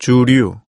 주류